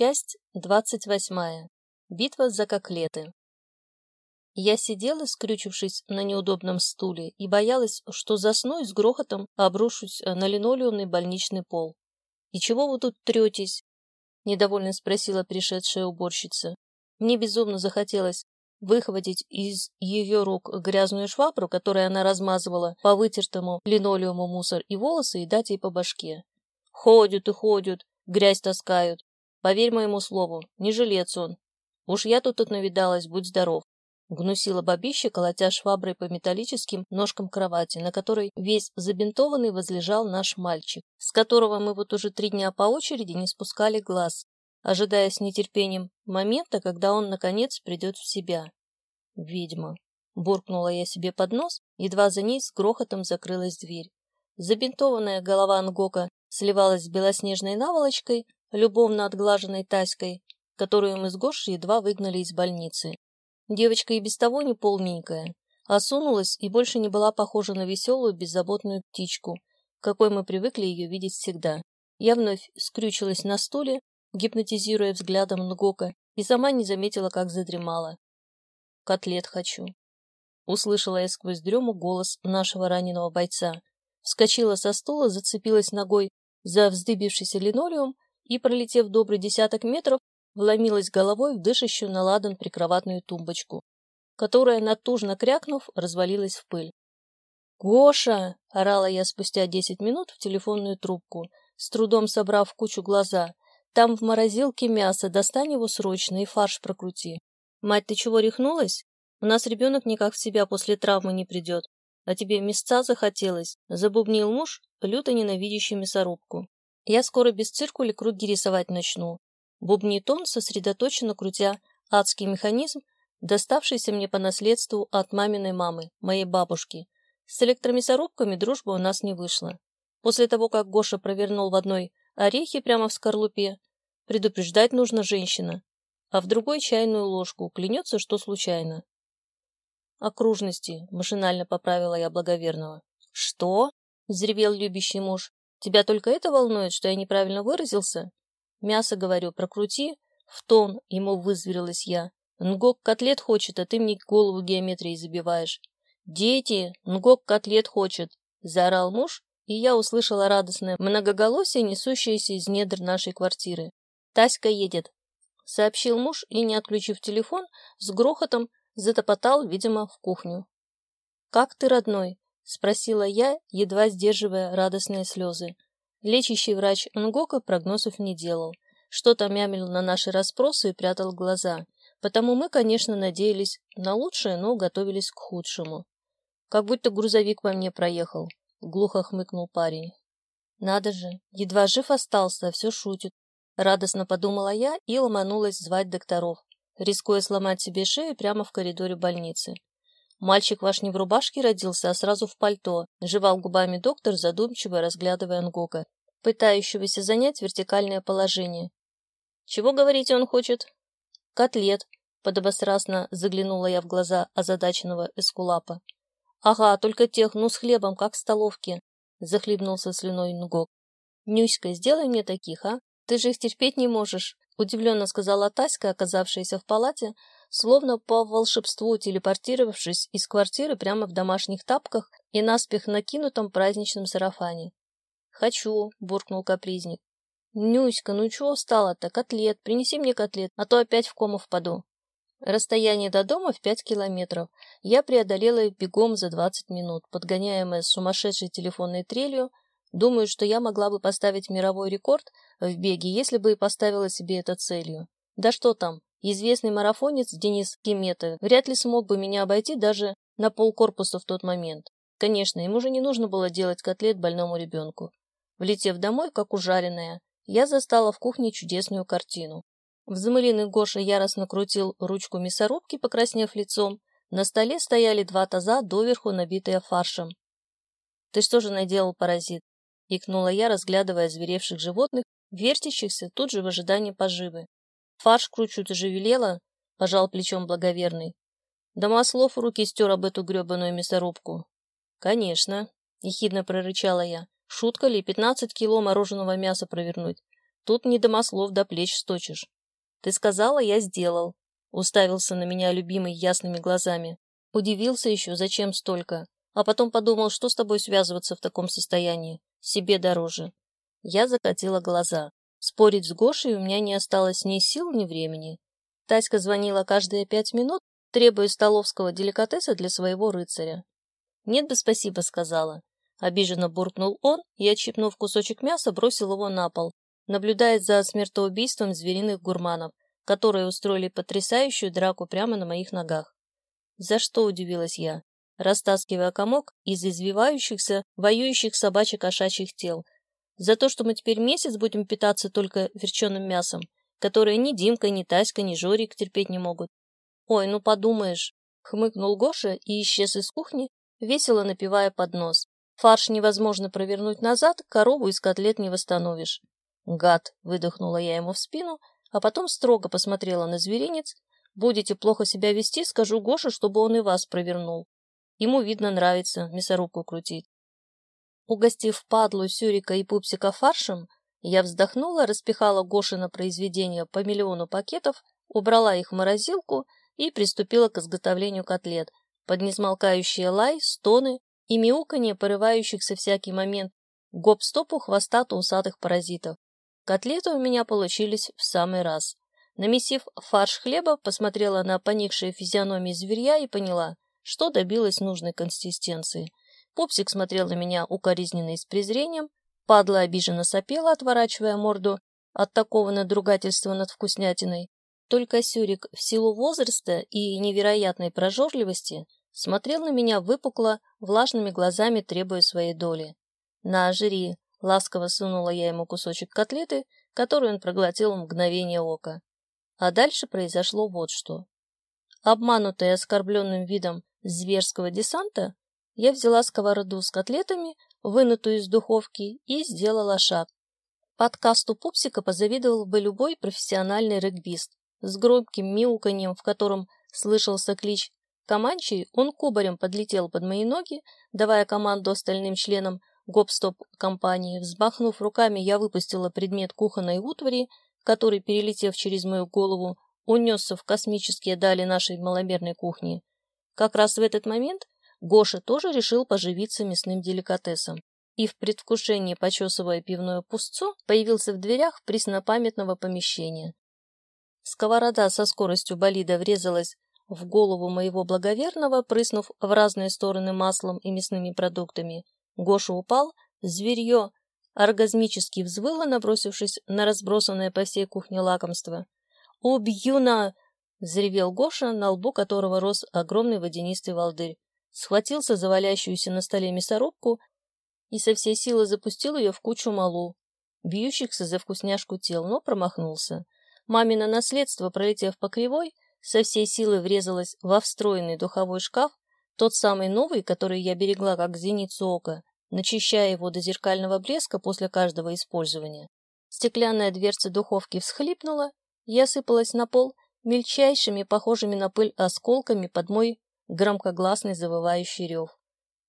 Часть двадцать восьмая. Битва за коклеты. Я сидела, скрючившись на неудобном стуле, и боялась, что засну и с грохотом обрушусь на линолеумный больничный пол. «И чего вы тут третесь?» — недовольно спросила пришедшая уборщица. Мне безумно захотелось выхватить из ее рук грязную швабру, которой она размазывала по вытертому линолеуму мусор и волосы, и дать ей по башке. «Ходят и ходят, грязь таскают. Поверь моему слову, не жилец он. Уж я тут тут навидалась, будь здоров. Гнусила бабища, колотя шваброй по металлическим ножкам кровати, на которой весь забинтованный возлежал наш мальчик, с которого мы вот уже три дня по очереди не спускали глаз, ожидая с нетерпением момента, когда он, наконец, придет в себя. «Ведьма!» — буркнула я себе под нос, едва за ней с грохотом закрылась дверь. Забинтованная голова Ангока сливалась с белоснежной наволочкой, любовно отглаженной Таськой, которую мы с Гошей едва выгнали из больницы. Девочка и без того не полненькая, осунулась и больше не была похожа на веселую, беззаботную птичку, какой мы привыкли ее видеть всегда. Я вновь скрючилась на стуле, гипнотизируя взглядом Нгока, и сама не заметила, как задремала. «Котлет хочу», — услышала я сквозь дрему голос нашего раненого бойца. Вскочила со стула, зацепилась ногой за вздыбившийся линолеум и, пролетев добрый десяток метров, вломилась головой в дышащую на ладан прикроватную тумбочку, которая, натужно крякнув, развалилась в пыль. «Гоша!» — орала я спустя десять минут в телефонную трубку, с трудом собрав в кучу глаза. «Там в морозилке мясо, достань его срочно и фарш прокрути. Мать, ты чего рехнулась? У нас ребенок никак в себя после травмы не придет. А тебе мясца захотелось?» — забубнил муж, люто ненавидящий мясорубку. Я скоро без циркуля круги рисовать начну. Бубнит он, сосредоточенно крутя адский механизм, доставшийся мне по наследству от маминой мамы, моей бабушки. С электромясорубками дружба у нас не вышла. После того, как Гоша провернул в одной орехи прямо в скорлупе, предупреждать нужно женщина, а в другой чайную ложку, клянется, что случайно. Окружности, машинально поправила я благоверного. Что? — взревел любящий муж. Тебя только это волнует, что я неправильно выразился? Мясо, говорю, прокрути. В тон ему вызверилась я. Нгок котлет хочет, а ты мне голову геометрией забиваешь. Дети, Нгок котлет хочет, заорал муж, и я услышала радостное многоголосие, несущееся из недр нашей квартиры. Таська едет, сообщил муж и, не отключив телефон, с грохотом затопотал, видимо, в кухню. «Как ты, родной?» — спросила я, едва сдерживая радостные слезы. Лечащий врач Нгока прогнозов не делал. Что-то мямлил на наши расспросы и прятал глаза. Потому мы, конечно, надеялись на лучшее, но готовились к худшему. «Как будто грузовик по мне проехал», — глухо хмыкнул парень. «Надо же, едва жив остался, все шутит», — радостно подумала я и ломанулась звать докторов, рискуя сломать себе шею прямо в коридоре больницы. «Мальчик ваш не в рубашке родился, а сразу в пальто», — жевал губами доктор, задумчиво разглядывая Нгока, пытающегося занять вертикальное положение. «Чего, говорите, он хочет?» «Котлет», — подобострастно заглянула я в глаза озадаченного эскулапа. «Ага, только тех, ну, с хлебом, как в столовке», — захлебнулся слюной Нгок. «Нюська, сделай мне таких, а? Ты же их терпеть не можешь», — удивленно сказала Таська, оказавшаяся в палате, словно по волшебству телепортировавшись из квартиры прямо в домашних тапках и наспех накинутом праздничном сарафане. «Хочу», — буркнул капризник. «Нюська, ну чего встала-то? Котлет, принеси мне котлет, а то опять в кому впаду». Расстояние до дома в пять километров. Я преодолела бегом за двадцать минут, подгоняемая сумасшедшей телефонной трелью. Думаю, что я могла бы поставить мировой рекорд в беге, если бы и поставила себе это целью. Да что там, Известный марафонец Денис Кемета вряд ли смог бы меня обойти даже на полкорпуса в тот момент. Конечно, ему же не нужно было делать котлет больному ребенку. Влетев домой, как ужаленная, я застала в кухне чудесную картину. Взмыленный Гоша яростно крутил ручку мясорубки, покраснев лицом. На столе стояли два таза, доверху набитые фаршем. «Ты что же наделал, паразит?» — икнула я, разглядывая зверевших животных, вертящихся тут же в ожидании поживы. Фарш кручу, ты же велела, — пожал плечом благоверный. Да Маслов руки стер об эту гребаную мясорубку. Конечно, — ехидно прорычала я. Шутка ли, пятнадцать кило мороженого мяса провернуть? Тут не до маслов до плеч сточишь. Ты сказала, я сделал. Уставился на меня любимый ясными глазами. Удивился еще, зачем столько. А потом подумал, что с тобой связываться в таком состоянии. Себе дороже. Я закатила глаза. Спорить с Гошей у меня не осталось ни сил, ни времени. Таська звонила каждые пять минут, требуя столовского деликатеса для своего рыцаря. «Нет бы спасибо», — сказала. Обиженно буркнул он и, отщипнув кусочек мяса, бросил его на пол, наблюдает за смертоубийством звериных гурманов, которые устроили потрясающую драку прямо на моих ногах. За что удивилась я, растаскивая комок из извивающихся, воюющих собачек-кошачьих тел. За то, что мы теперь месяц будем питаться только верченым мясом, которое ни Димка, ни Таська, ни Жорик терпеть не могут. Ой, ну подумаешь, хмыкнул Гоша и исчез из кухни, весело напивая под нос. Фарш невозможно провернуть назад, корову из котлет не восстановишь. Гад, выдохнула я ему в спину, а потом строго посмотрела на зверинец. Будете плохо себя вести, скажу Гоше, чтобы он и вас провернул. Ему, видно, нравится мясорубку крутить. Угостив падлу, Сюрика и Пупсика фаршем, я вздохнула, распихала Гоши на произведение по миллиону пакетов, убрала их в морозилку и приступила к изготовлению котлет, под несмолкающие лай, стоны и мяуканье порывающихся всякий момент гоп-стопу хвостато-усатых паразитов. Котлеты у меня получились в самый раз. Намесив фарш хлеба, посмотрела на поникшие физиономии зверья и поняла, что добилась нужной консистенции. Пупсик смотрел на меня укоризненно и с презрением, падла обиженно сопела, отворачивая морду от такого надругательства над вкуснятиной. Только Сюрик в силу возраста и невероятной прожорливости смотрел на меня выпукло, влажными глазами требуя своей доли. «На, жри!» Ласково сунула я ему кусочек котлеты, который он проглотил в мгновение ока. А дальше произошло вот что. Обманутая оскорбленным видом зверского десанта, я взяла сковороду с котлетами, вынутую из духовки, и сделала шаг. Подкасту Пупсика позавидовал бы любой профессиональный регбист. С громким мяуканьем, в котором слышался клич Команчий, он кубарем подлетел под мои ноги, давая команду остальным членам гоп-стоп-компании. Взмахнув руками, я выпустила предмет кухонной утвари, который, перелетев через мою голову, унесся в космические дали нашей маломерной кухни. Как раз в этот момент Гоша тоже решил поживиться мясным деликатесом и в предвкушении, почесывая пивное пустцо, появился в дверях преснопамятного помещения. Сковорода со скоростью болида врезалась в голову моего благоверного, прыснув в разные стороны маслом и мясными продуктами. Гоша упал, зверье оргазмически взвыло, набросившись на разбросанное по всей кухне лакомство. «Убью на...» — взревел Гоша, на лбу которого рос огромный водянистый волдырь. Схватился за валящуюся на столе мясорубку и со всей силы запустил ее в кучу малу, бьющихся за вкусняшку тел, но промахнулся. Мамино наследство, пролетев по кривой, со всей силы врезалось во встроенный духовой шкаф, тот самый новый, который я берегла как зеницу ока, начищая его до зеркального блеска после каждого использования. Стеклянная дверца духовки всхлипнула, я сыпалась на пол мельчайшими, похожими на пыль осколками под мой громкогласный завывающий рев.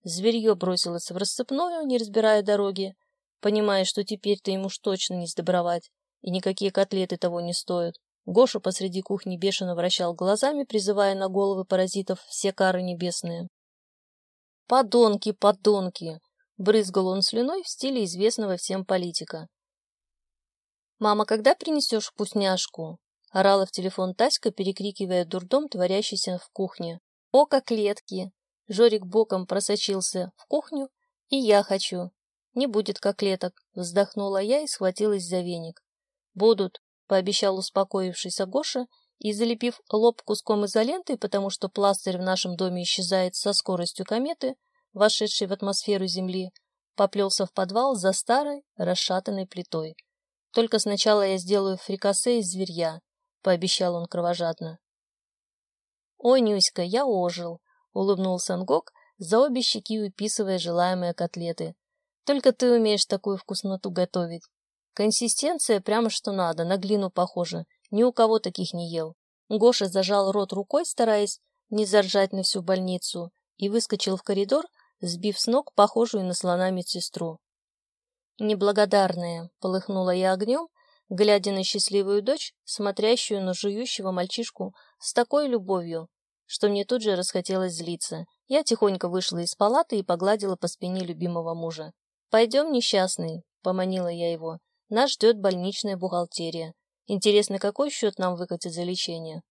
Зверье бросилось в рассыпную, не разбирая дороги, понимая, что теперь-то ему уж точно не сдобровать, и никакие котлеты того не стоят. Гоша посреди кухни бешено вращал глазами, призывая на головы паразитов все кары небесные. «Подонки, подонки!» — брызгал он слюной в стиле известного всем политика. «Мама, когда принесешь вкусняшку?» — орала в телефон Таська, перекрикивая дурдом, творящийся в кухне. «О, коклетки!» Жорик боком просочился в кухню. «И я хочу!» «Не будет коклеток!» — вздохнула я и схватилась за веник. «Будут!» пообещал успокоившийся Гоша и, залепив лоб куском изоленты, потому что пластырь в нашем доме исчезает со скоростью кометы, вошедшей в атмосферу Земли, поплелся в подвал за старой расшатанной плитой. «Только сначала я сделаю фрикасе из зверья», — пообещал он кровожадно. «Ой, Нюська, я ожил», — улыбнулся Ангок, за обе щеки уписывая желаемые котлеты. «Только ты умеешь такую вкусноту готовить. Консистенция прямо что надо, на глину похоже. Ни у кого таких не ел. Гоша зажал рот рукой, стараясь не заржать на всю больницу, и выскочил в коридор, сбив с ног похожую на слона медсестру. «Неблагодарная!» — полыхнула я огнем, глядя на счастливую дочь, смотрящую на жующего мальчишку с такой любовью, что мне тут же расхотелось злиться. Я тихонько вышла из палаты и погладила по спине любимого мужа. «Пойдем, несчастный», — поманила я его. «Нас ждет больничная бухгалтерия. Интересно, какой счет нам выкатит за лечение?»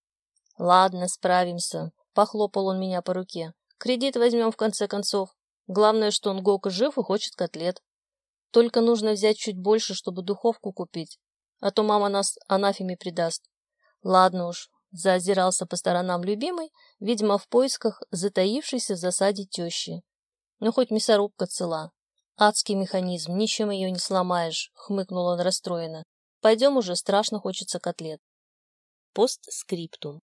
«Ладно, справимся», — похлопал он меня по руке. «Кредит возьмем в конце концов. Главное, что он Гока жив и хочет котлет. Только нужно взять чуть больше, чтобы духовку купить, а то мама нас анафеме придаст. Ладно уж, заозирался по сторонам любимый, видимо, в поисках затаившейся в засаде тещи. Ну, хоть мясорубка цела. Адский механизм, ничем ее не сломаешь, хмыкнул он расстроенно. Пойдем уже, страшно хочется котлет. Постскриптум.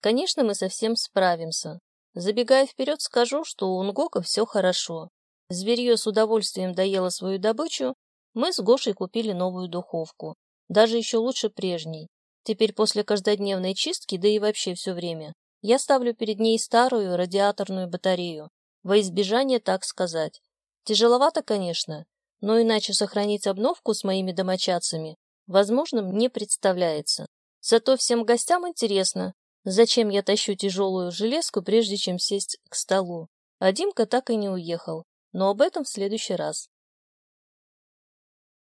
Конечно, мы совсем справимся. Забегая вперед, скажу, что у Нгока все хорошо. Зверье с удовольствием доело свою добычу, мы с Гошей купили новую духовку. Даже еще лучше прежней. Теперь после каждодневной чистки, да и вообще все время, я ставлю перед ней старую радиаторную батарею, во избежание так сказать. Тяжеловато, конечно, но иначе сохранить обновку с моими домочадцами возможным не представляется. Зато всем гостям интересно, зачем я тащу тяжелую железку, прежде чем сесть к столу. А Димка так и не уехал, но об этом в следующий раз.